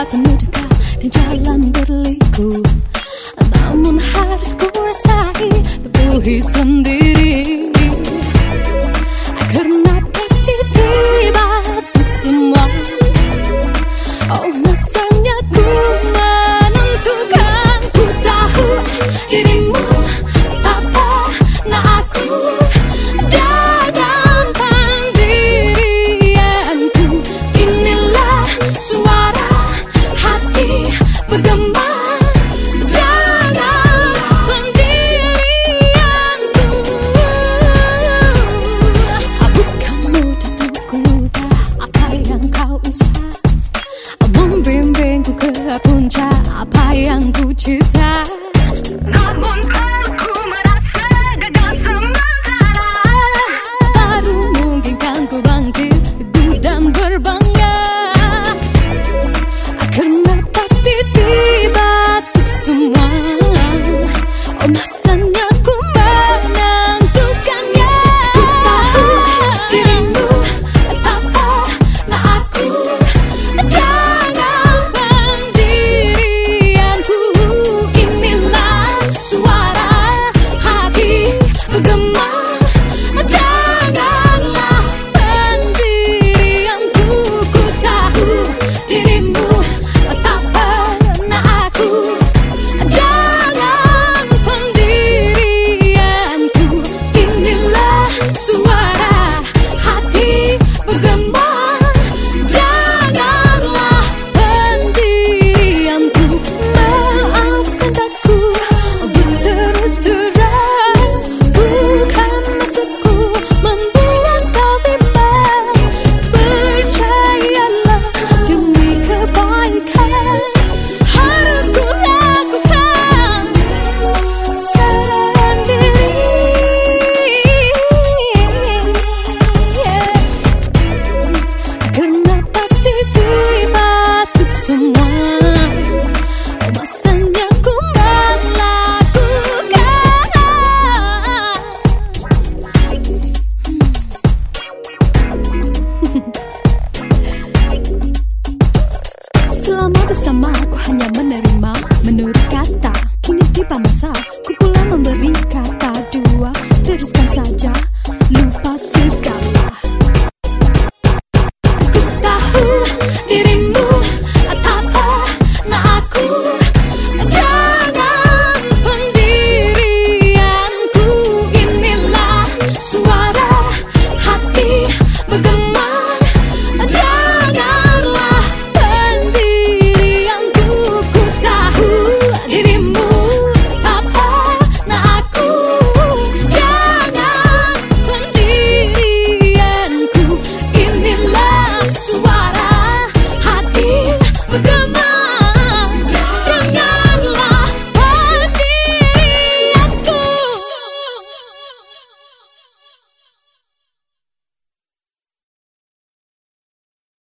kelihatan mudahkah di jalan berliku. Namun harus ku rasai Tepuhi sendiri. Karena pasti tiba untuk semua. Oh masanya ku menentukan Ku tahu dirimu. sonrían We're coming.